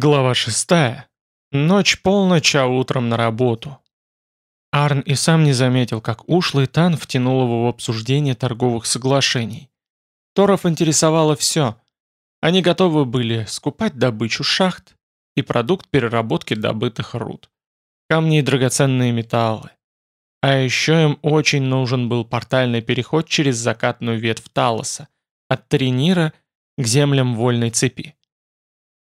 Глава шестая. Ночь полночь, а утром на работу. Арн и сам не заметил, как ушлый Тан втянул его в обсуждение торговых соглашений. Торов интересовало все. Они готовы были скупать добычу шахт и продукт переработки добытых руд. Камни и драгоценные металлы. А еще им очень нужен был портальный переход через закатную ветвь Талоса, от Тринира к землям вольной цепи.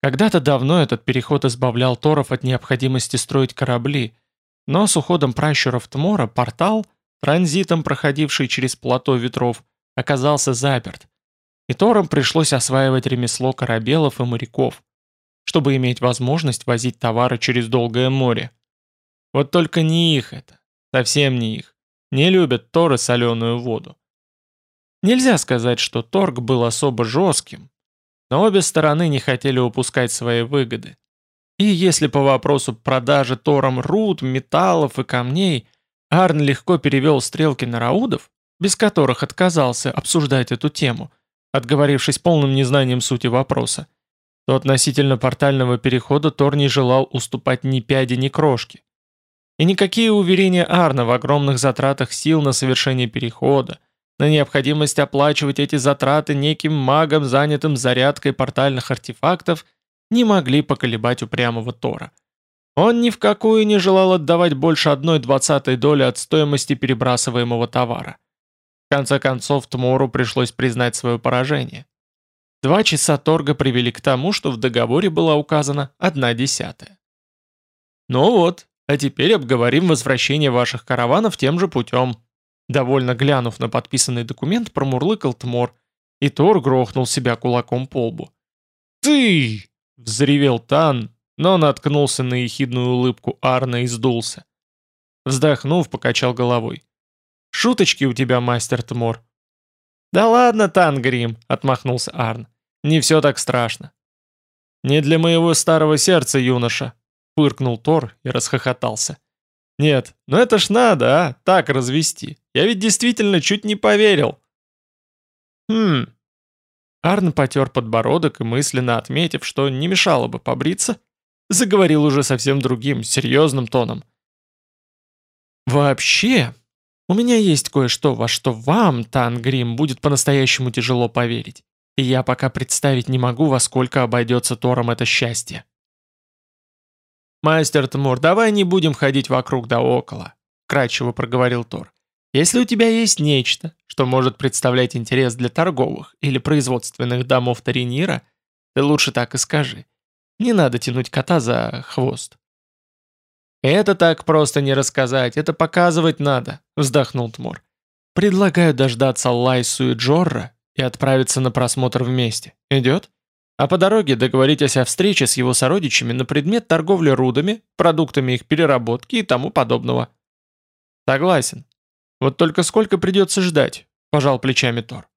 Когда-то давно этот переход избавлял Торов от необходимости строить корабли, но с уходом пращуров Тмора портал, транзитом проходивший через плато ветров, оказался заперт, и Торам пришлось осваивать ремесло корабелов и моряков, чтобы иметь возможность возить товары через долгое море. Вот только не их это, совсем не их. Не любят Торы соленую воду. Нельзя сказать, что торг был особо жестким, но обе стороны не хотели упускать свои выгоды. И если по вопросу продажи Тором руд, металлов и камней Арн легко перевел стрелки на раудов, без которых отказался обсуждать эту тему, отговорившись полным незнанием сути вопроса, то относительно портального перехода Тор не желал уступать ни пяди, ни крошки. И никакие уверения Арна в огромных затратах сил на совершение перехода, на необходимость оплачивать эти затраты неким магом, занятым зарядкой портальных артефактов, не могли поколебать упрямого Тора. Он ни в какую не желал отдавать больше одной двадцатой доли от стоимости перебрасываемого товара. В конце концов, Тмору пришлось признать свое поражение. Два часа торга привели к тому, что в договоре была указана одна десятая. «Ну вот, а теперь обговорим возвращение ваших караванов тем же путем», Довольно глянув на подписанный документ, промурлыкал Тмор, и Тор грохнул себя кулаком по лбу. «Ты!» — взревел Тан, но наткнулся на ехидную улыбку Арна и сдулся. Вздохнув, покачал головой. «Шуточки у тебя, мастер Тмор». «Да ладно, Тангрим!» — отмахнулся Арн. «Не все так страшно». «Не для моего старого сердца, юноша!» — пыркнул Тор и расхохотался. Нет, ну это ж надо, а, так развести. Я ведь действительно чуть не поверил. Хм. Арн потер подбородок и мысленно отметив, что не мешало бы побриться, заговорил уже совсем другим, серьезным тоном. Вообще, у меня есть кое-что, во что вам, Тангрим, будет по-настоящему тяжело поверить. И я пока представить не могу, во сколько обойдется Тором это счастье. «Мастер Тмур, давай не будем ходить вокруг да около», — кратчево проговорил Тор. «Если у тебя есть нечто, что может представлять интерес для торговых или производственных домов Таринира, ты лучше так и скажи. Не надо тянуть кота за хвост». «Это так просто не рассказать, это показывать надо», — вздохнул Тмур. «Предлагаю дождаться Лайсу и Джорра и отправиться на просмотр вместе. Идет?» А по дороге договоритесь о встрече с его сородичами на предмет торговли рудами, продуктами их переработки и тому подобного. Согласен. Вот только сколько придется ждать, пожал плечами Тор.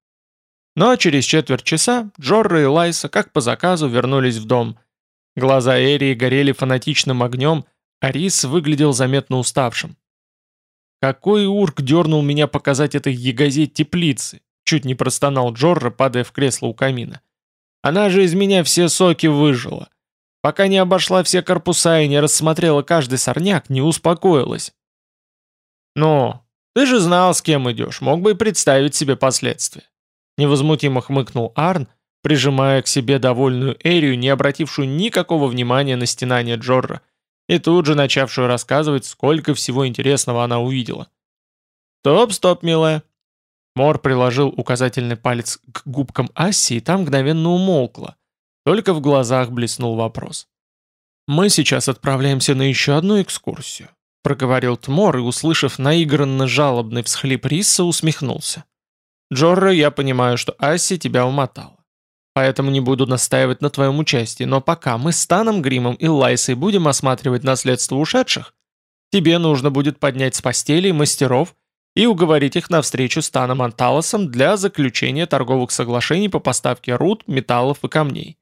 Но через четверть часа Джорро и Лайса, как по заказу, вернулись в дом. Глаза Эрии горели фанатичным огнем, а Рис выглядел заметно уставшим. «Какой урк дернул меня показать этой ягозе теплицы?» Чуть не простонал Джорро, падая в кресло у камина. Она же из меня все соки выжила. Пока не обошла все корпуса и не рассмотрела каждый сорняк, не успокоилась. «Ну, ты же знал, с кем идешь, мог бы и представить себе последствия». Невозмутимо хмыкнул Арн, прижимая к себе довольную Эрию, не обратившую никакого внимания на стенание Джорра, и тут же начавшую рассказывать, сколько всего интересного она увидела. «Стоп-стоп, милая. Мор приложил указательный палец к губкам Асси, и там мгновенно умолкло. Только в глазах блеснул вопрос. «Мы сейчас отправляемся на еще одну экскурсию», — проговорил Тмор и, услышав наигранно жалобный всхлип Риса, усмехнулся. «Джорро, я понимаю, что Асси тебя умотала. Поэтому не буду настаивать на твоем участии, но пока мы с Таном Гримом и Лайсой будем осматривать наследство ушедших, тебе нужно будет поднять с постели мастеров и уговорить их на встречу с Таном Анталосом для заключения торговых соглашений по поставке руд, металлов и камней.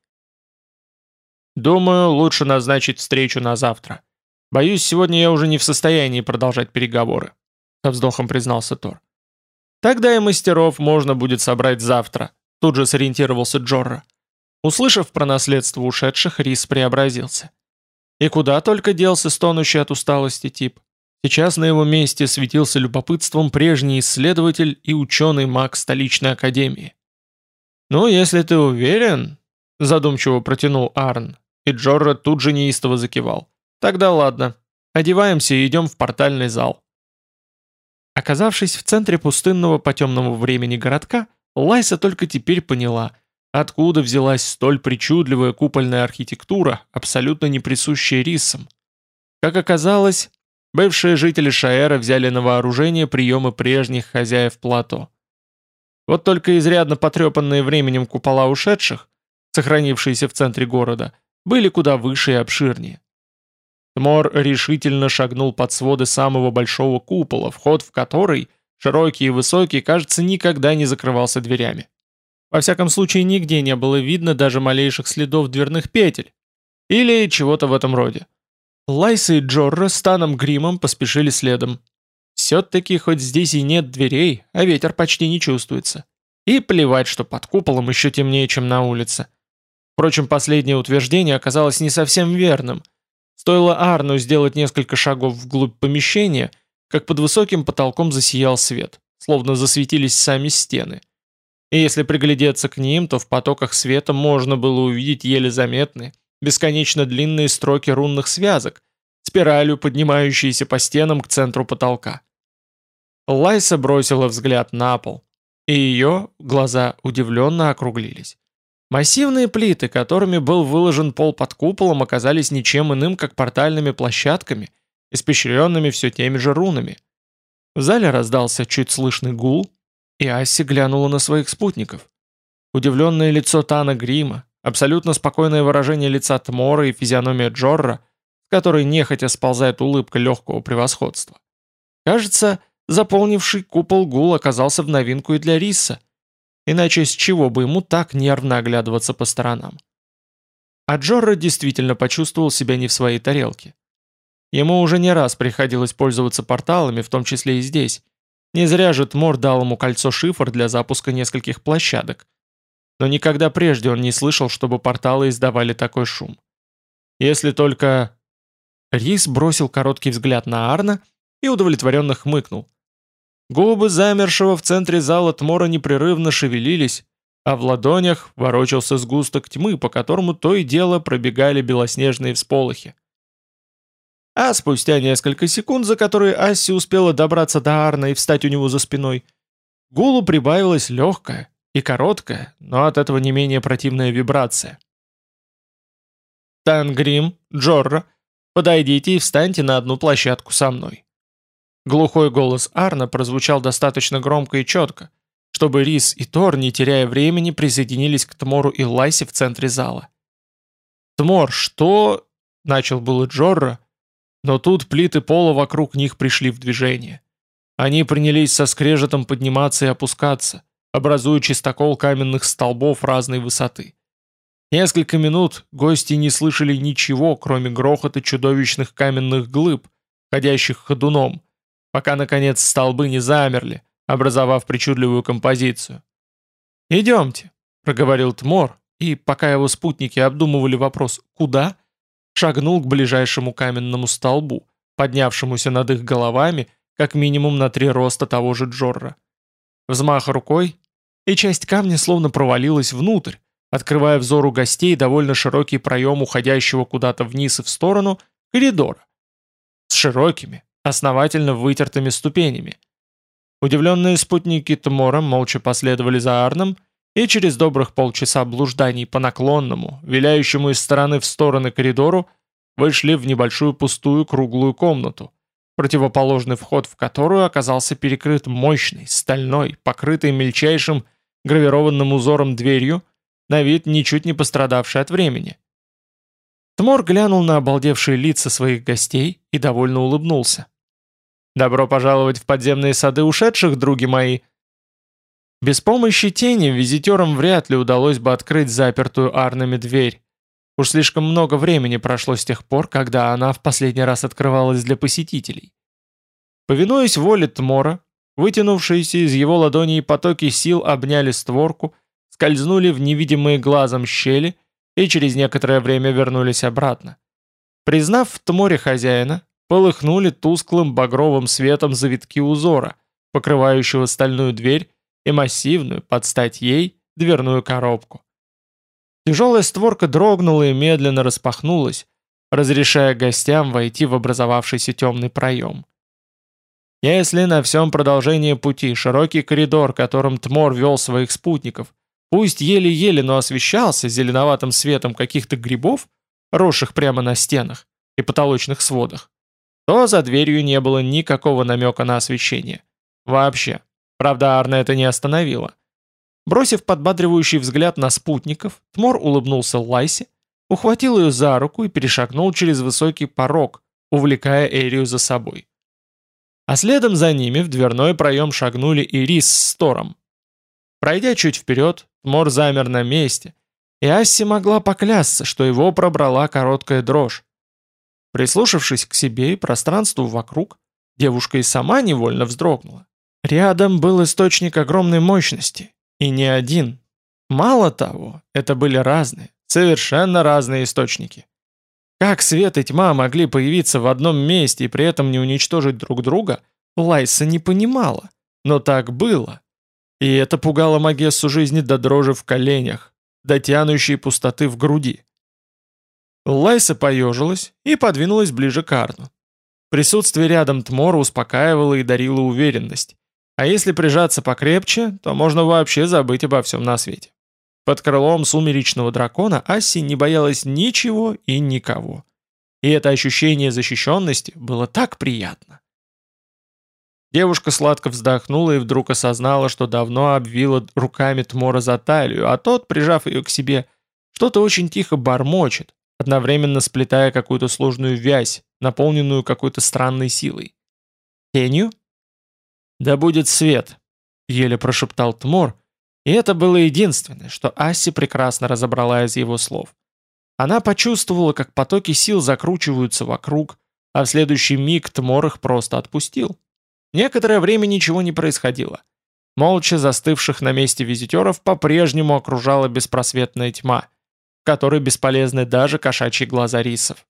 Думаю, лучше назначить встречу на завтра. Боюсь, сегодня я уже не в состоянии продолжать переговоры, со вздохом признался Тор. Тогда и мастеров можно будет собрать завтра, тут же сориентировался Джорра. Услышав про наследство ушедших, Рис преобразился. И куда только делся стонущий от усталости тип. Сейчас на его месте светился любопытством прежний исследователь и ученый-маг столичной академии. «Ну, если ты уверен», — задумчиво протянул Арн, и Джорро тут же неистово закивал. «Тогда ладно. Одеваемся и идем в портальный зал». Оказавшись в центре пустынного по темному времени городка, Лайса только теперь поняла, откуда взялась столь причудливая купольная архитектура, абсолютно не присущая рисам. Как оказалось, бывшие жители Шаэра взяли на вооружение приемы прежних хозяев плато. Вот только изрядно потрепанные временем купола ушедших, сохранившиеся в центре города, были куда выше и обширнее. Тмор решительно шагнул под своды самого большого купола, вход в который, широкий и высокий, кажется, никогда не закрывался дверями. Во всяком случае, нигде не было видно даже малейших следов дверных петель. Или чего-то в этом роде. Лайса и Джорро с Таном Гримом поспешили следом. Все-таки хоть здесь и нет дверей, а ветер почти не чувствуется. И плевать, что под куполом еще темнее, чем на улице. Впрочем, последнее утверждение оказалось не совсем верным. Стоило Арну сделать несколько шагов вглубь помещения, как под высоким потолком засиял свет, словно засветились сами стены. И если приглядеться к ним, то в потоках света можно было увидеть еле заметные, бесконечно длинные строки рунных связок, спиралью поднимающиеся по стенам к центру потолка. Лайса бросила взгляд на пол, и ее глаза удивленно округлились. Массивные плиты, которыми был выложен пол под куполом, оказались ничем иным, как портальными площадками, испещренными все теми же рунами. В зале раздался чуть слышный гул, и Асси глянула на своих спутников. Удивленное лицо Тана Грима, абсолютно спокойное выражение лица Тмора и физиономия Джорра, с которой нехотя сползает улыбка легкого превосходства. Кажется, заполнивший купол гул оказался в новинку и для Риса – Иначе с чего бы ему так нервно оглядываться по сторонам? А Джорро действительно почувствовал себя не в своей тарелке. Ему уже не раз приходилось пользоваться порталами, в том числе и здесь. Не зря же Тмор дал ему кольцо-шифр для запуска нескольких площадок. Но никогда прежде он не слышал, чтобы порталы издавали такой шум. Если только... Рис бросил короткий взгляд на Арна и удовлетворенно хмыкнул. Губы замершего в центре зала Тмора непрерывно шевелились, а в ладонях ворочался сгусток тьмы, по которому то и дело пробегали белоснежные всполохи. А спустя несколько секунд, за которые Асси успела добраться до Арна и встать у него за спиной, гулу прибавилась легкая и короткая, но от этого не менее противная вибрация. «Тангрим, Джорро, подойдите и встаньте на одну площадку со мной», Глухой голос Арна прозвучал достаточно громко и четко, чтобы Рис и Тор, не теряя времени, присоединились к Тмору и Лайсе в центре зала. «Тмор, что...» — начал было Джорро, но тут плиты пола вокруг них пришли в движение. Они принялись со скрежетом подниматься и опускаться, образуя чистокол каменных столбов разной высоты. Несколько минут гости не слышали ничего, кроме грохота чудовищных каменных глыб, ходящих ходуном, пока, наконец, столбы не замерли, образовав причудливую композицию. «Идемте», — проговорил Тмор, и, пока его спутники обдумывали вопрос «куда?», шагнул к ближайшему каменному столбу, поднявшемуся над их головами как минимум на три роста того же Джорра. Взмах рукой, и часть камня словно провалилась внутрь, открывая взору гостей довольно широкий проем уходящего куда-то вниз и в сторону коридора. С широкими, основательно вытертыми ступенями. Удивленные спутники Тмора молча последовали за Арном, и через добрых полчаса блужданий по наклонному, виляющему из стороны в стороны коридору, вышли в небольшую пустую круглую комнату, противоположный вход в которую оказался перекрыт мощной, стальной, покрытой мельчайшим гравированным узором дверью, на вид ничуть не пострадавшей от времени. Тмор глянул на обалдевшие лица своих гостей и довольно улыбнулся. «Добро пожаловать в подземные сады ушедших, други мои!» Без помощи тени визитерам вряд ли удалось бы открыть запертую арнами дверь. Уж слишком много времени прошло с тех пор, когда она в последний раз открывалась для посетителей. Повинуясь воле Тмора, вытянувшиеся из его ладоней потоки сил обняли створку, скользнули в невидимые глазом щели и через некоторое время вернулись обратно. Признав в тморе хозяина, полыхнули тусклым багровым светом завитки узора, покрывающего стальную дверь и массивную, под стать ей, дверную коробку. Тяжелая створка дрогнула и медленно распахнулась, разрешая гостям войти в образовавшийся темный проем. Если на всем продолжении пути широкий коридор, которым Тмор вел своих спутников, пусть еле-еле, но освещался зеленоватым светом каких-то грибов, росших прямо на стенах и потолочных сводах, то за дверью не было никакого намека на освещение. Вообще. Правда, Арна это не остановило. Бросив подбадривающий взгляд на спутников, Тмор улыбнулся Лайсе, ухватил ее за руку и перешагнул через высокий порог, увлекая Эрию за собой. А следом за ними в дверной проем шагнули и Рис с Тором. Пройдя чуть вперед, Тмор замер на месте, и Асси могла поклясться, что его пробрала короткая дрожь. Прислушавшись к себе и пространству вокруг, девушка и сама невольно вздрогнула. Рядом был источник огромной мощности, и не один. Мало того, это были разные, совершенно разные источники. Как свет и тьма могли появиться в одном месте и при этом не уничтожить друг друга, Лайса не понимала, но так было. И это пугало Магессу жизни до дрожи в коленях, до тянущей пустоты в груди. Лайса поежилась и подвинулась ближе к Арну. Присутствие рядом Тмора успокаивало и дарило уверенность. А если прижаться покрепче, то можно вообще забыть обо всем на свете. Под крылом сумеречного дракона Асси не боялась ничего и никого. И это ощущение защищенности было так приятно. Девушка сладко вздохнула и вдруг осознала, что давно обвила руками Тмора за талию, а тот, прижав ее к себе, что-то очень тихо бормочет, одновременно сплетая какую-то сложную вязь, наполненную какой-то странной силой. Тенью? «Да будет свет», — еле прошептал Тмор, и это было единственное, что Асси прекрасно разобрала из его слов. Она почувствовала, как потоки сил закручиваются вокруг, а в следующий миг Тмор их просто отпустил. Некоторое время ничего не происходило. Молча застывших на месте визитеров по-прежнему окружала беспросветная тьма, в которой бесполезны даже кошачьи глаза рисов.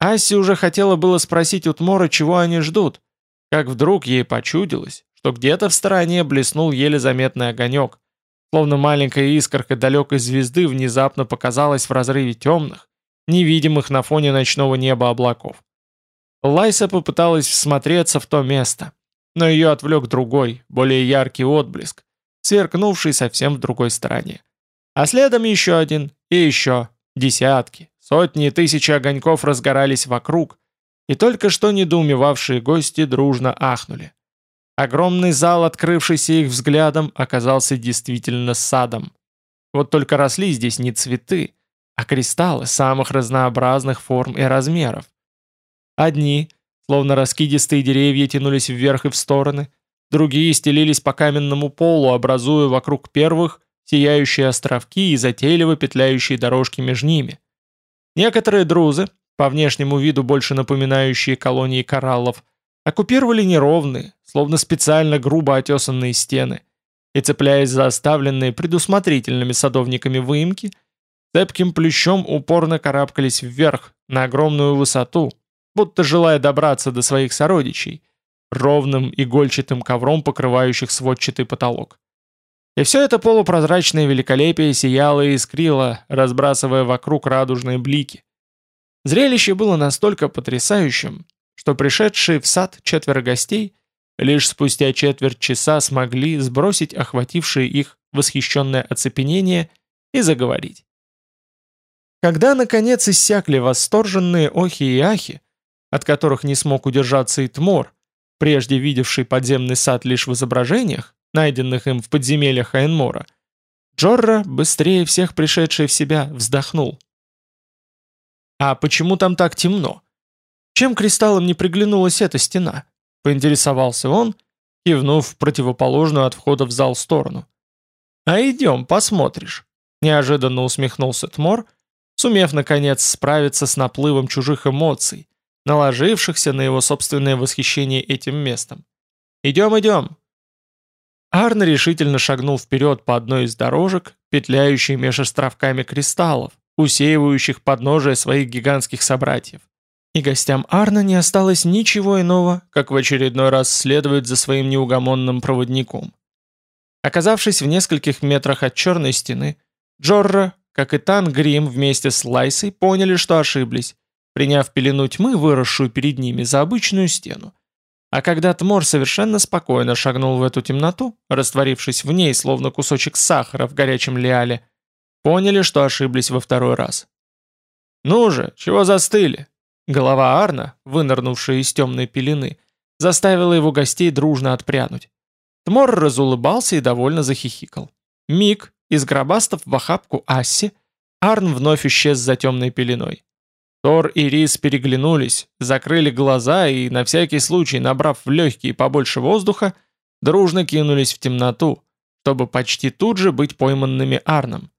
Асси уже хотела было спросить у Тмора, чего они ждут, как вдруг ей почудилось, что где-то в стороне блеснул еле заметный огонек, словно маленькая искорка далекой звезды внезапно показалась в разрыве темных, невидимых на фоне ночного неба облаков. Лайса попыталась всмотреться в то место, но ее отвлек другой, более яркий отблеск, сверкнувший совсем в другой стороне. А следом еще один, и еще, десятки, сотни и тысячи огоньков разгорались вокруг, и только что недоумевавшие гости дружно ахнули. Огромный зал, открывшийся их взглядом, оказался действительно садом. Вот только росли здесь не цветы, а кристаллы самых разнообразных форм и размеров. Одни, словно раскидистые деревья, тянулись вверх и в стороны, другие стелились по каменному полу, образуя вокруг первых сияющие островки и затейливо петляющие дорожки между ними. Некоторые друзы, по внешнему виду больше напоминающие колонии кораллов, оккупировали неровные, словно специально грубо отесанные стены, и, цепляясь за оставленные предусмотрительными садовниками выемки, цепким плющом упорно карабкались вверх, на огромную высоту, будто желая добраться до своих сородичей, ровным игольчатым ковром покрывающих сводчатый потолок. И все это полупрозрачное великолепие сияло и искрило, разбрасывая вокруг радужные блики, Зрелище было настолько потрясающим, что пришедшие в сад четверо гостей лишь спустя четверть часа смогли сбросить охватившее их восхищенное оцепенение и заговорить. Когда, наконец, иссякли восторженные охи и ахи, от которых не смог удержаться и Тмор, прежде видевший подземный сад лишь в изображениях, найденных им в подземельях Айнмора, Джорра, быстрее всех пришедший в себя, вздохнул. «А почему там так темно? Чем кристаллам не приглянулась эта стена?» — поинтересовался он, кивнув в противоположную от входа в зал сторону. «А идем, посмотришь», — неожиданно усмехнулся Тмор, сумев, наконец, справиться с наплывом чужих эмоций, наложившихся на его собственное восхищение этим местом. «Идем, идем!» Арн решительно шагнул вперед по одной из дорожек, петляющей меж островками кристаллов, усеивающих подножие своих гигантских собратьев. И гостям Арна не осталось ничего иного, как в очередной раз следовать за своим неугомонным проводником. Оказавшись в нескольких метрах от черной стены, Джорра, как и Тан Грим вместе с Лайсой поняли, что ошиблись, приняв пелену тьмы, выросшую перед ними, за обычную стену. А когда Тмор совершенно спокойно шагнул в эту темноту, растворившись в ней, словно кусочек сахара в горячем лиале, поняли, что ошиблись во второй раз. «Ну же, чего застыли?» Голова Арна, вынырнувшая из темной пелены, заставила его гостей дружно отпрянуть. Тмор разулыбался и довольно захихикал. Миг, изгробастав в охапку Асси, Арн вновь исчез за темной пеленой. Тор и Рис переглянулись, закрыли глаза и, на всякий случай, набрав в легкие побольше воздуха, дружно кинулись в темноту, чтобы почти тут же быть пойманными Арном.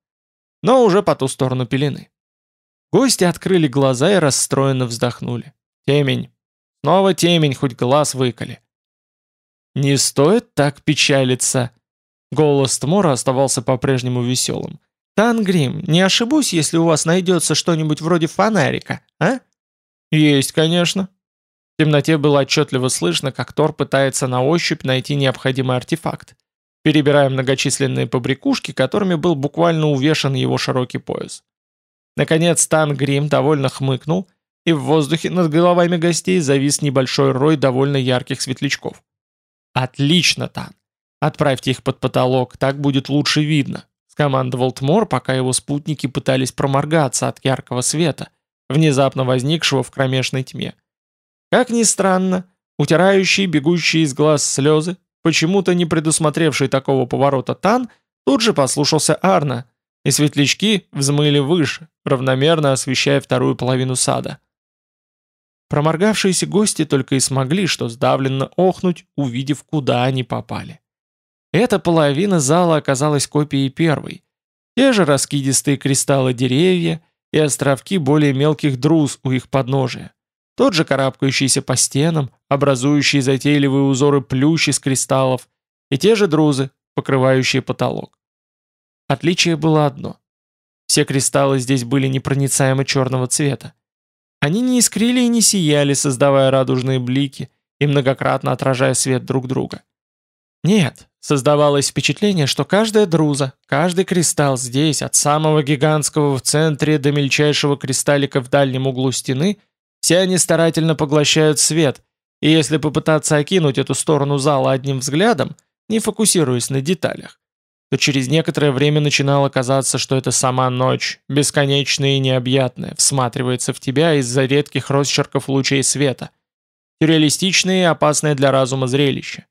Но уже по ту сторону пелены. Гости открыли глаза и расстроенно вздохнули. Темень. Снова темень, хоть глаз выколи. «Не стоит так печалиться!» Голос Тмора оставался по-прежнему веселым. «Тангрим, не ошибусь, если у вас найдется что-нибудь вроде фонарика, а?» «Есть, конечно». В темноте было отчетливо слышно, как Тор пытается на ощупь найти необходимый артефакт, перебирая многочисленные побрякушки, которыми был буквально увешан его широкий пояс. Наконец Тангрим довольно хмыкнул, и в воздухе над головами гостей завис небольшой рой довольно ярких светлячков. «Отлично, Тан! Отправьте их под потолок, так будет лучше видно», скомандовал Тмор, пока его спутники пытались проморгаться от яркого света, внезапно возникшего в кромешной тьме. Как ни странно, утирающий бегущие из глаз слезы, почему-то не предусмотревший такого поворота Тан, тут же послушался Арна, и светлячки взмыли выше, равномерно освещая вторую половину сада. Проморгавшиеся гости только и смогли, что сдавленно охнуть, увидев, куда они попали. Эта половина зала оказалась копией первой. Те же раскидистые кристаллы деревья и островки более мелких друз у их подножия. Тот же карабкающийся по стенам, образующие затейливые узоры плющ из кристаллов, и те же друзы, покрывающие потолок. Отличие было одно. Все кристаллы здесь были непроницаемо черного цвета. Они не искрили и не сияли, создавая радужные блики и многократно отражая свет друг друга. Нет, создавалось впечатление, что каждая друза, каждый кристалл здесь, от самого гигантского в центре до мельчайшего кристаллика в дальнем углу стены, все они старательно поглощают свет, и если попытаться окинуть эту сторону зала одним взглядом, не фокусируясь на деталях, то через некоторое время начинало казаться, что это сама ночь, бесконечная и необъятная, всматривается в тебя из-за редких росчерков лучей света. Сюрреалистичное и опасное для разума зрелище.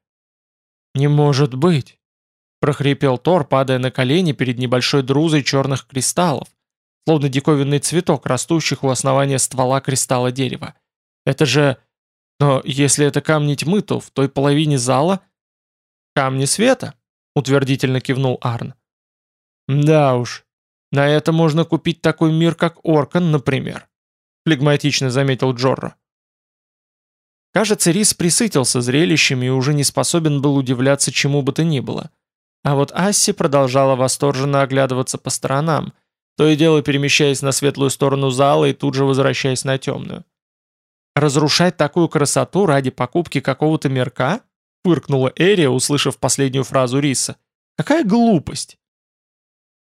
«Не может быть!» — прохрипел Тор, падая на колени перед небольшой друзой черных кристаллов, словно диковинный цветок, растущих у основания ствола кристалла дерева. «Это же... Но если это камни тьмы, то в той половине зала...» «Камни света!» — утвердительно кивнул Арн. «Да уж, на это можно купить такой мир, как Оркан, например», — флегматично заметил Джорро. Кажется, Рис присытился зрелищами и уже не способен был удивляться чему бы то ни было. А вот Асси продолжала восторженно оглядываться по сторонам, то и дело перемещаясь на светлую сторону зала и тут же возвращаясь на темную. «Разрушать такую красоту ради покупки какого-то мерка?» — фыркнула Эрия, услышав последнюю фразу Риса. «Какая глупость!»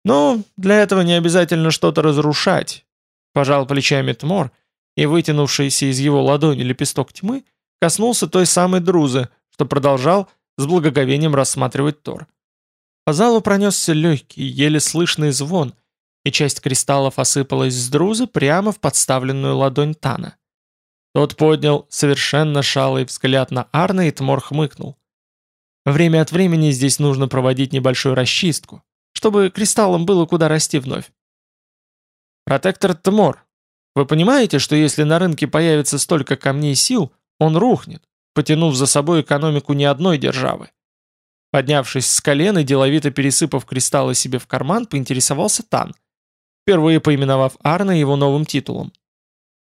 «Ну, для этого не обязательно что-то разрушать», — пожал плечами Тмор, — и вытянувшийся из его ладони лепесток тьмы коснулся той самой друзы, что продолжал с благоговением рассматривать Тор. По залу пронесся легкий, еле слышный звон, и часть кристаллов осыпалась с друзы прямо в подставленную ладонь Тана. Тот поднял совершенно шалый взгляд на Арна и Тмор хмыкнул. Время от времени здесь нужно проводить небольшую расчистку, чтобы кристаллам было куда расти вновь. «Протектор Тмор», вы понимаете, что если на рынке появится столько камней сил, он рухнет, потянув за собой экономику не одной державы? Поднявшись с колен и деловито пересыпав кристаллы себе в карман, поинтересовался Тан, впервые поименовав Арна его новым титулом.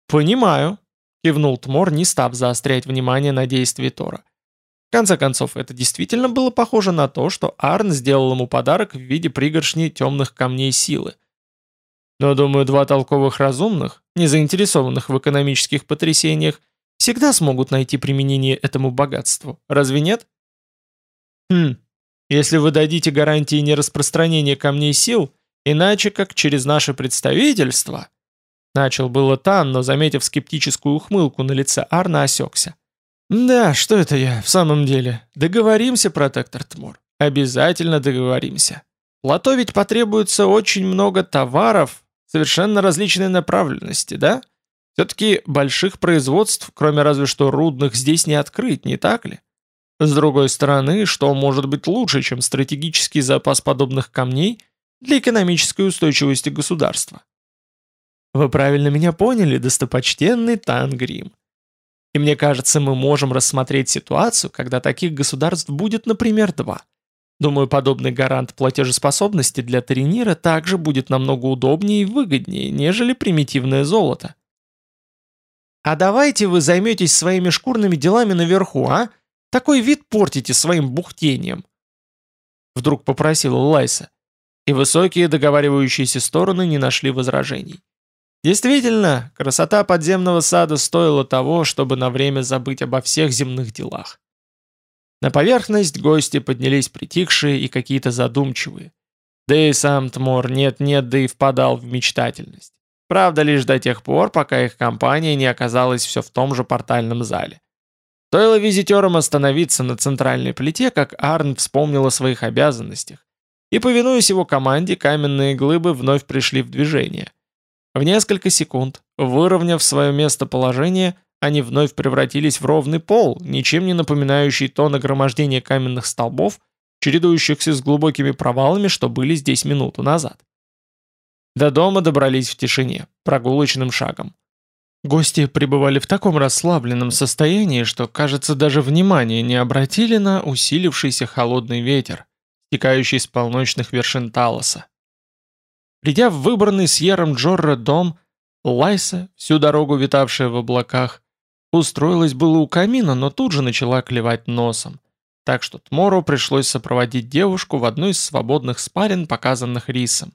«Понимаю», — кивнул Тмор, не став заострять внимание на действии Тора. В конце концов, это действительно было похоже на то, что Арн сделал ему подарок в виде пригоршни темных камней силы. Но, думаю, два толковых разумных, не заинтересованных в экономических потрясениях, всегда смогут найти применение этому богатству, разве нет? Хм, если вы дадите гарантии нераспространения камней сил, иначе как через наше представительство... Начал было Тан, но, заметив скептическую ухмылку на лице Арна, осекся. «Да, что это я, в самом деле? Договоримся, протектор Тмор. Обязательно договоримся. Плато ведь потребуется очень много товаров, совершенно различной направленности, да? Все-таки больших производств, кроме разве что рудных, здесь не открыть, не так ли? С другой стороны, что может быть лучше, чем стратегический запас подобных камней для экономической устойчивости государства? Вы правильно меня поняли, достопочтенный Тангрим. И мне кажется, мы можем рассмотреть ситуацию, когда таких государств будет, например, два. Думаю, подобный гарант платежеспособности для Таринира также будет намного удобнее и выгоднее, нежели примитивное золото. «А давайте вы займетесь своими шкурными делами наверху, а? Такой вид портите своим бухтением!» Вдруг попросила Лайса, и высокие договаривающиеся стороны не нашли возражений. Действительно, красота подземного сада стоила того, чтобы на время забыть обо всех земных делах. На поверхность гости поднялись притихшие и какие-то задумчивые. Да и сам Тмор нет-нет, да и впадал в мечтательность. Правда, лишь до тех пор, пока их компания не оказалась все в том же портальном зале. Стоило визитерам остановиться на центральной плите, как Арн вспомнил о своих обязанностях, и, повинуясь его команде, каменные глыбы вновь пришли в движение. В несколько секунд, выровняв свое местоположение, они вновь превратились в ровный пол, ничем не напоминающий то нагромождение каменных столбов, чередующихся с глубокими провалами, что были здесь минуту назад. До дома добрались в тишине, прогулочным шагом. Гости пребывали в таком расслабленном состоянии, что, кажется, даже внимания не обратили на усилившийся холодный ветер, стекающий с полночных вершин Талоса. Придя в выбранный с Ером Джорро дом, Лайса, всю дорогу витавшая в облаках, Устроилась было у камина, но тут же начала клевать носом. Так что Тмору пришлось сопроводить девушку в одну из свободных спален, показанных рисом.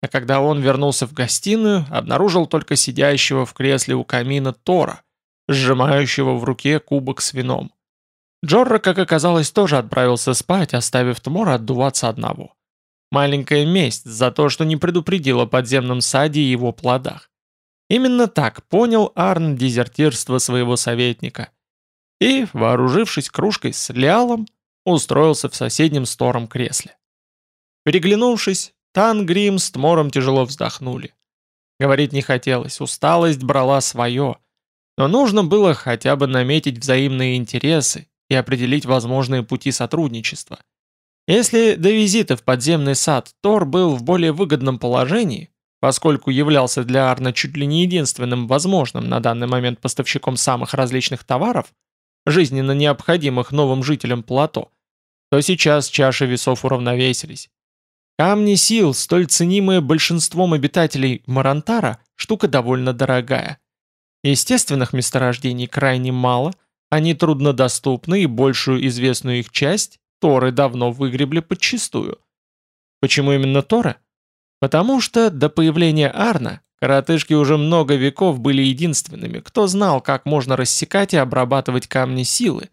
А когда он вернулся в гостиную, обнаружил только сидящего в кресле у камина Тора, сжимающего в руке кубок с вином. Джорро, как оказалось, тоже отправился спать, оставив Тмора отдуваться одного. Маленькая месть за то, что не предупредил о подземном саде и его плодах. Именно так понял Арн дезертирство своего советника. И, вооружившись кружкой с лялом, устроился в соседнем стором кресле. Переглянувшись, Тангрим с Тмором тяжело вздохнули. Говорить не хотелось, усталость брала свое. Но нужно было хотя бы наметить взаимные интересы и определить возможные пути сотрудничества. Если до визита в подземный сад Тор был в более выгодном положении, поскольку являлся для Арна чуть ли не единственным возможным на данный момент поставщиком самых различных товаров, жизненно необходимых новым жителям плато, то сейчас чаши весов уравновесились. Камни сил, столь ценимые большинством обитателей Марантара, штука довольно дорогая. Естественных месторождений крайне мало, они труднодоступны и большую известную их часть Торы давно выгребли подчистую. Почему именно Торы? Потому что до появления Арна коротышки уже много веков были единственными, кто знал, как можно рассекать и обрабатывать камни силы,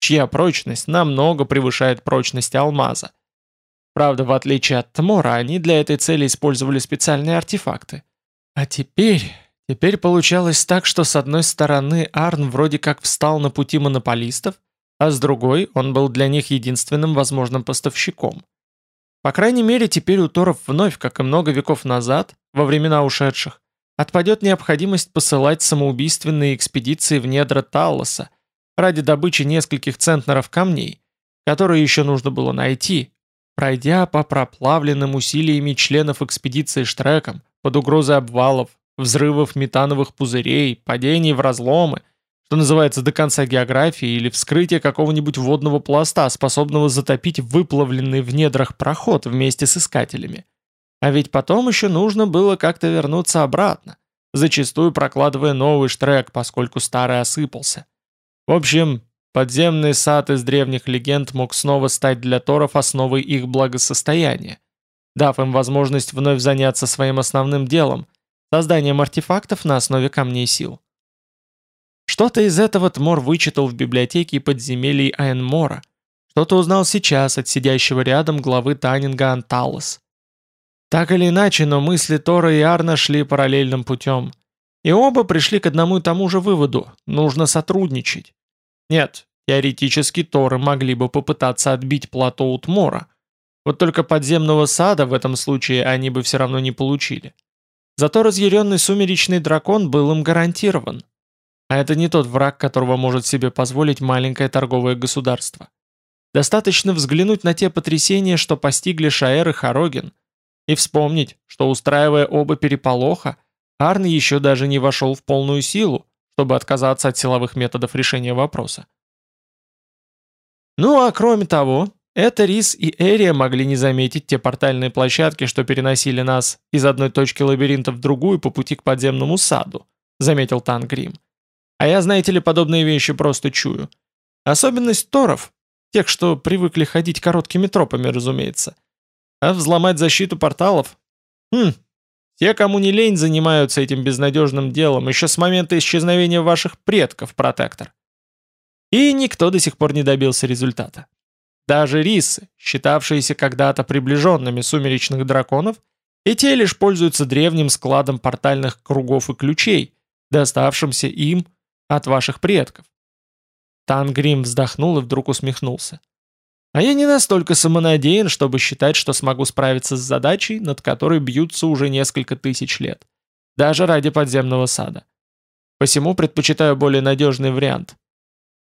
чья прочность намного превышает прочность алмаза. Правда, в отличие от Тмора, они для этой цели использовали специальные артефакты. А теперь... Теперь получалось так, что с одной стороны Арн вроде как встал на пути монополистов, а с другой он был для них единственным возможным поставщиком. По крайней мере, теперь у Торов вновь, как и много веков назад, во времена ушедших, отпадет необходимость посылать самоубийственные экспедиции в недра Таллоса ради добычи нескольких центнеров камней, которые еще нужно было найти, пройдя по проплавленным усилиями членов экспедиции штрекам под угрозой обвалов, взрывов метановых пузырей, падений в разломы, что называется, до конца географии или вскрытие какого-нибудь водного пласта, способного затопить выплавленный в недрах проход вместе с искателями. А ведь потом еще нужно было как-то вернуться обратно, зачастую прокладывая новый штрек, поскольку старый осыпался. В общем, подземный сад из древних легенд мог снова стать для Торов основой их благосостояния, дав им возможность вновь заняться своим основным делом – созданием артефактов на основе камней сил. Что-то из этого Тмор вычитал в библиотеке подземелий Айнмора, что-то узнал сейчас от сидящего рядом главы Танинга Анталос. Так или иначе, но мысли Тора и Арна шли параллельным путем. И оба пришли к одному и тому же выводу – нужно сотрудничать. Нет, теоретически Торы могли бы попытаться отбить плато у Тмора. Вот только подземного сада в этом случае они бы все равно не получили. Зато разъяренный сумеречный дракон был им гарантирован. А это не тот враг, которого может себе позволить маленькое торговое государство. Достаточно взглянуть на те потрясения, что постигли Шаэр и Хароген, и вспомнить, что устраивая оба переполоха, Арн еще даже не вошел в полную силу, чтобы отказаться от силовых методов решения вопроса. Ну а кроме того, это Рис и Эрия могли не заметить те портальные площадки, что переносили нас из одной точки лабиринта в другую по пути к подземному саду, заметил Тангрим. А я, знаете ли, подобные вещи просто чую. Особенность торов, тех, что привыкли ходить короткими тропами, разумеется. А взломать защиту порталов? Хм, те, кому не лень, занимаются этим безнадежным делом еще с момента исчезновения ваших предков, протектор. И никто до сих пор не добился результата. Даже рисы, считавшиеся когда-то приближенными сумеречных драконов, и те лишь пользуются древним складом портальных кругов и ключей, доставшимся им от ваших предков. Тангрим вздохнул и вдруг усмехнулся. А я не настолько самонадеян, чтобы считать, что смогу справиться с задачей, над которой бьются уже несколько тысяч лет. Даже ради подземного сада. Посему предпочитаю более надежный вариант.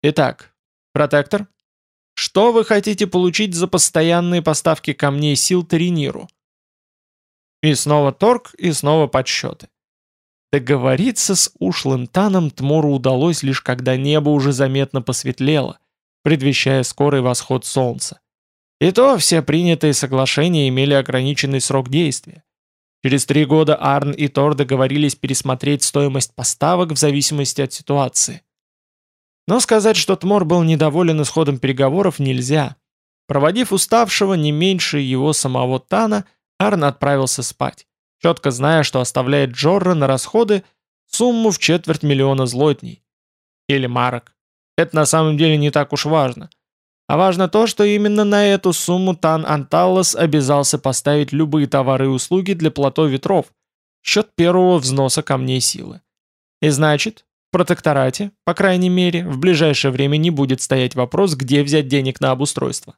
Итак, протектор, что вы хотите получить за постоянные поставки камней сил Териниру? И снова торг, и снова подсчеты. Договориться с ушлым Таном Тмору удалось лишь когда небо уже заметно посветлело, предвещая скорый восход солнца. И то все принятые соглашения имели ограниченный срок действия. Через три года Арн и Тор договорились пересмотреть стоимость поставок в зависимости от ситуации. Но сказать, что Тмор был недоволен исходом переговоров, нельзя. Проводив уставшего не меньше его самого Тана, Арн отправился спать четко зная, что оставляет Джорра на расходы сумму в четверть миллиона злотней. Или марок. Это на самом деле не так уж важно. А важно то, что именно на эту сумму Тан Анталлас обязался поставить любые товары и услуги для плато ветров, счет первого взноса камней силы. И значит, в протекторате, по крайней мере, в ближайшее время не будет стоять вопрос, где взять денег на обустройство.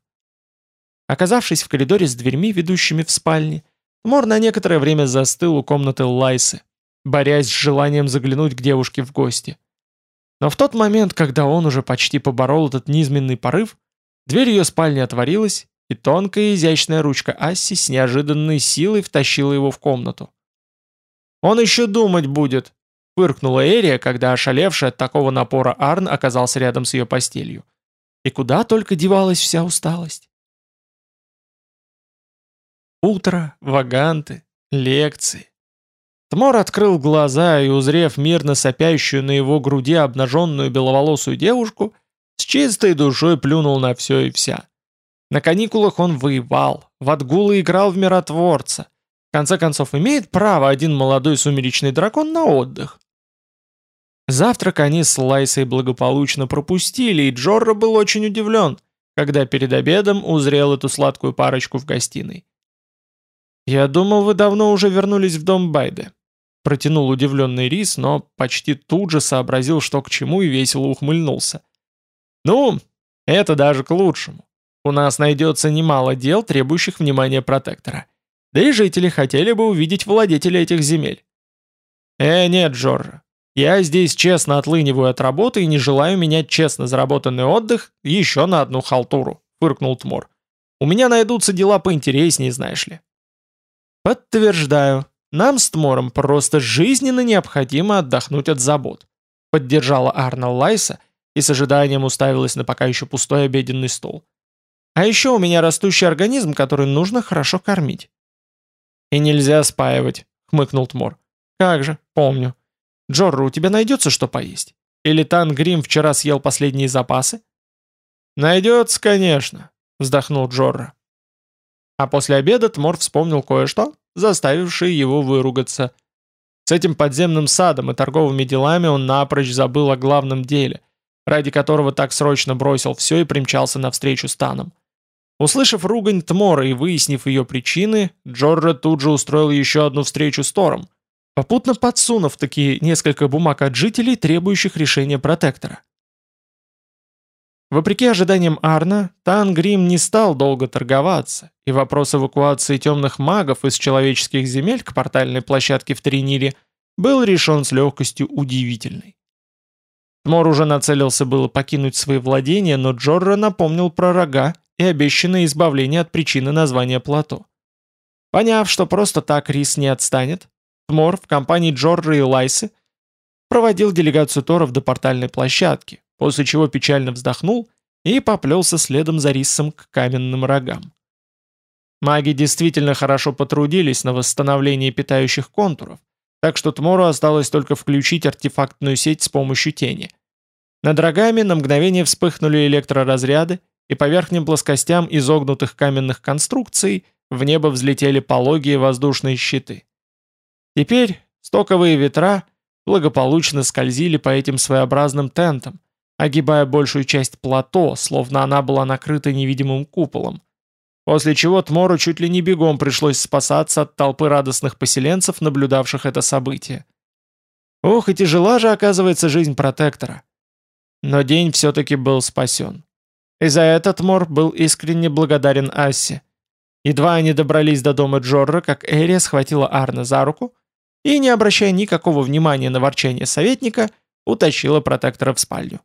Оказавшись в коридоре с дверьми, ведущими в спальни, Мор на некоторое время застыл у комнаты Лайсы, борясь с желанием заглянуть к девушке в гости. Но в тот момент, когда он уже почти поборол этот низменный порыв, дверь ее спальни отворилась, и тонкая изящная ручка Асси с неожиданной силой втащила его в комнату. «Он еще думать будет!» — фыркнула Эрия, когда ошалевший от такого напора Арн оказался рядом с ее постелью. И куда только девалась вся усталость. Утро, ваганты, лекции. Тмор открыл глаза и, узрев мирно сопящую на его груди обнаженную беловолосую девушку, с чистой душой плюнул на все и вся. На каникулах он воевал, в отгулы играл в миротворца. В конце концов, имеет право один молодой сумеречный дракон на отдых. Завтрак они с Лайсой благополучно пропустили, и Джорро был очень удивлен, когда перед обедом узрел эту сладкую парочку в гостиной. «Я думал, вы давно уже вернулись в дом Байды», — протянул удивленный Рис, но почти тут же сообразил, что к чему, и весело ухмыльнулся. «Ну, это даже к лучшему. У нас найдется немало дел, требующих внимания протектора. Да и жители хотели бы увидеть владетеля этих земель». «Э, нет, Джорджа, я здесь честно отлыниваю от работы и не желаю менять честно заработанный отдых еще на одну халтуру», — фыркнул Тмор. «У меня найдутся дела поинтереснее, знаешь ли». «Подтверждаю, нам с Тмором просто жизненно необходимо отдохнуть от забот», поддержала Арна Лайса и с ожиданием уставилась на пока еще пустой обеденный стол. «А еще у меня растущий организм, который нужно хорошо кормить». «И нельзя спаивать», — хмыкнул Тмор. «Как же, помню. Джорро, у тебя найдется что поесть? Или Тан Грим вчера съел последние запасы?» «Найдется, конечно», — вздохнул Джорра. А после обеда Тмор вспомнил кое-что, заставившее его выругаться. С этим подземным садом и торговыми делами он напрочь забыл о главном деле, ради которого так срочно бросил все и примчался навстречу с Таном. Услышав ругань Тмора и выяснив ее причины, Джорра тут же устроил еще одну встречу с Тором, попутно подсунув такие несколько бумаг от жителей, требующих решения протектора. Вопреки ожиданиям Арна, Тангрим не стал долго торговаться, и вопрос эвакуации темных магов из человеческих земель к портальной площадке в Триниле был решен с легкостью удивительной. Тмор уже нацелился было покинуть свои владения, но Джорра напомнил про рога и обещанное избавление от причины названия плато. Поняв, что просто так Рис не отстанет, Тмор в компании Джорра и Лайсы проводил делегацию Торов до портальной площадки, после чего печально вздохнул и поплелся следом за Рисом к каменным рогам. Маги действительно хорошо потрудились на восстановлении питающих контуров, так что Тмору осталось только включить артефактную сеть с помощью тени. Над рогами на мгновение вспыхнули электроразряды, и по верхним плоскостям изогнутых каменных конструкций в небо взлетели пологие воздушные щиты. Теперь стоковые ветра благополучно скользили по этим своеобразным тентам, огибая большую часть плато, словно она была накрыта невидимым куполом. После чего Тмору чуть ли не бегом пришлось спасаться от толпы радостных поселенцев, наблюдавших это событие. Ох, и тяжела же оказывается жизнь протектора. Но день все-таки был спасен. И за этот Тмор был искренне благодарен Ассе. Едва они добрались до дома Джорра, как Эрия схватила Арна за руку и, не обращая никакого внимания на ворчание советника, утащила протектора в спальню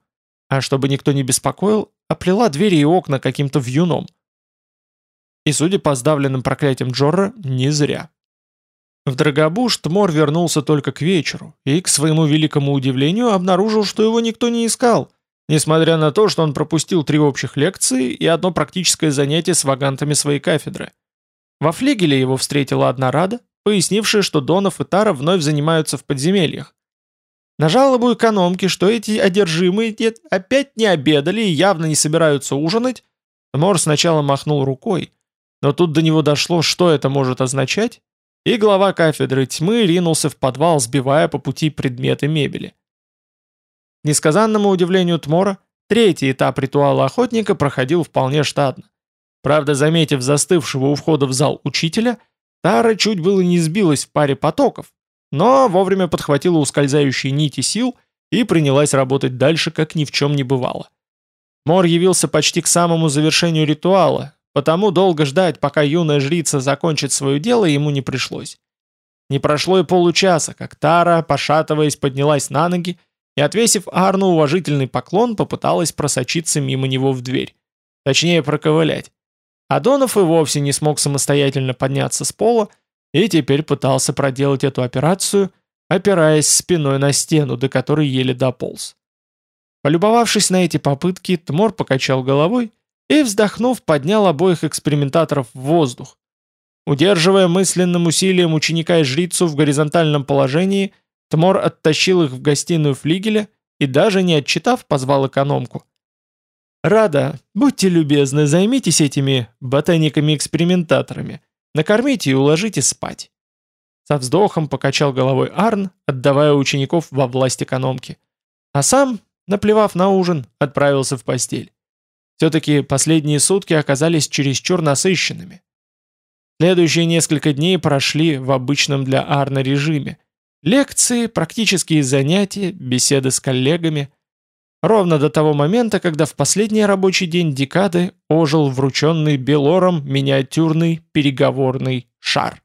а чтобы никто не беспокоил, оплела двери и окна каким-то вьюном. И судя по сдавленным проклятиям Джорра, не зря. В Драгобуш Тмор вернулся только к вечеру и, к своему великому удивлению, обнаружил, что его никто не искал, несмотря на то, что он пропустил три общих лекции и одно практическое занятие с вагантами своей кафедры. Во флигеле его встретила одна рада, пояснившая, что Донов и Тара вновь занимаются в подземельях, на жалобу экономки, что эти одержимые дед опять не обедали и явно не собираются ужинать, Мор сначала махнул рукой, но тут до него дошло, что это может означать, и глава кафедры тьмы ринулся в подвал, сбивая по пути предметы мебели. К несказанному удивлению Тмора, третий этап ритуала охотника проходил вполне штатно. Правда, заметив застывшего у входа в зал учителя, Тара чуть было не сбилась в паре потоков, но вовремя подхватила ускользающие нити сил и принялась работать дальше, как ни в чем не бывало. Мор явился почти к самому завершению ритуала, потому долго ждать, пока юная жрица закончит свое дело, ему не пришлось. Не прошло и получаса, как Тара, пошатываясь, поднялась на ноги и, отвесив Арну уважительный поклон, попыталась просочиться мимо него в дверь. Точнее, проковылять. Адонов и вовсе не смог самостоятельно подняться с пола, и теперь пытался проделать эту операцию, опираясь спиной на стену, до которой еле дополз. Полюбовавшись на эти попытки, Тмор покачал головой и, вздохнув, поднял обоих экспериментаторов в воздух. Удерживая мысленным усилием ученика и жрицу в горизонтальном положении, Тмор оттащил их в гостиную флигеля и даже не отчитав, позвал экономку. «Рада, будьте любезны, займитесь этими ботаниками-экспериментаторами. Накормите и уложите спать». Со вздохом покачал головой Арн, отдавая учеников во власть экономки. А сам, наплевав на ужин, отправился в постель. Все-таки последние сутки оказались чересчур насыщенными. Следующие несколько дней прошли в обычном для Арна режиме. Лекции, практические занятия, беседы с коллегами. Ровно до того момента, когда в последний рабочий день декады ожил врученный Белором миниатюрный переговорный шар.